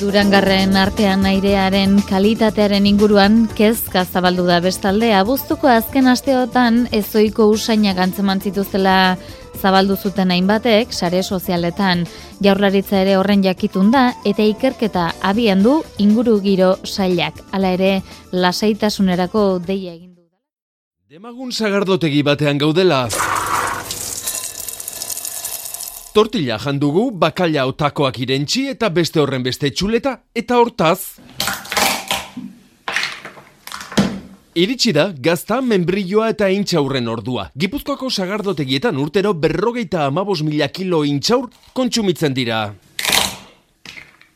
Durangarren artean airearen kalitatearen inguruan kezka zabaldu da bestalde. Abuztuko azken asteotan ezoiko usainak antzeman zituztela zabaldu zuten hainbatek sare sozialetan. Jaurlaritza ere horren jakitun da eta ikerketa abian du inguru giro sailak. Hala ere lasaitasunerako deia egin du. Demagun sagardotegi batean gaudela. Tortilla jandugu, bakalla otakoak irentxi eta beste horren beste txuleta eta hortaz. Iritsi da, gazta, membrilloa eta intxaurren ordua. Gipuzkoako sagardotegietan urtero berrogeita amabos mila kilo intxaur kontsumitzen dira.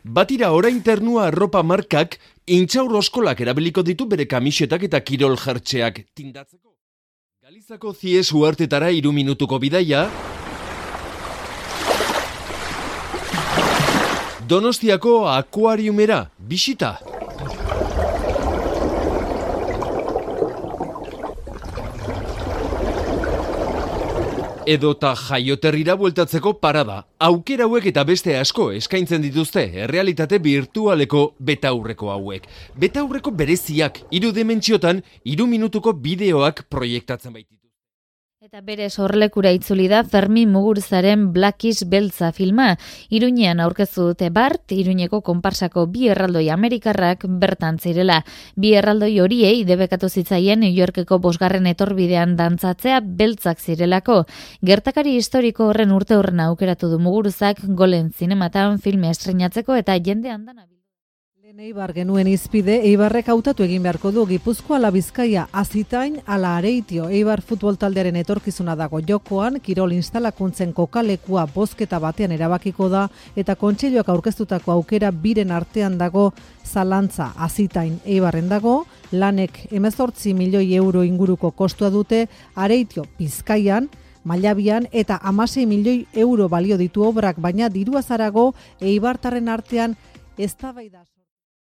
Batira orain ternua arropa markak intxaur oskolak erabiliko ditu bere kamisetak eta kirol jertxeak tindatzeko. Galizako zies uartetara iru minutuko bidaia, Donostiako akuariumera, bisita. Edota jaioterrira bueltatzeko parada. Aukera hauek eta beste asko eskaintzen dituzte errealitate virtualeko betaurreko hauek. Betaurreko bereziak, hiru dimentsiotan, hiru minutuko bideoak proiektatzen baititu. Eta bere sorlekura itzuli da Fermi Muguruzaren Blackish Beltza filma. Iruñean aurkezu dute Bart, Iruñeko konparsako bi erraldoi Amerikarrak bertan zirela. Bi erraldoi horiei debekatu zitzaien New Yorkeko bosgarren etorbidean dantzatzea beltzak zirelako. Gertakari historiko horren urte horren aukeratu du Muguruzak golen zinematan filme estrenatzeko eta jende handan. Eibar genuen izpide, Eibarrek hautatu egin beharko du Gipuzko ala Bizkaia azitain ala areitio. Eibar futbol taldearen etorkizuna dago jokoan, kirol instalakuntzen kokalekua bozketa batean erabakiko da, eta kontseiloak aurkeztutako aukera biren artean dago zalantza azitain Eibarren dago, lanek emezortzi milioi euro inguruko kostua dute, areitio Bizkaian, Mailabian eta amasei milioi euro balio ditu obrak, baina dirua zarago Eibartarren artean ez da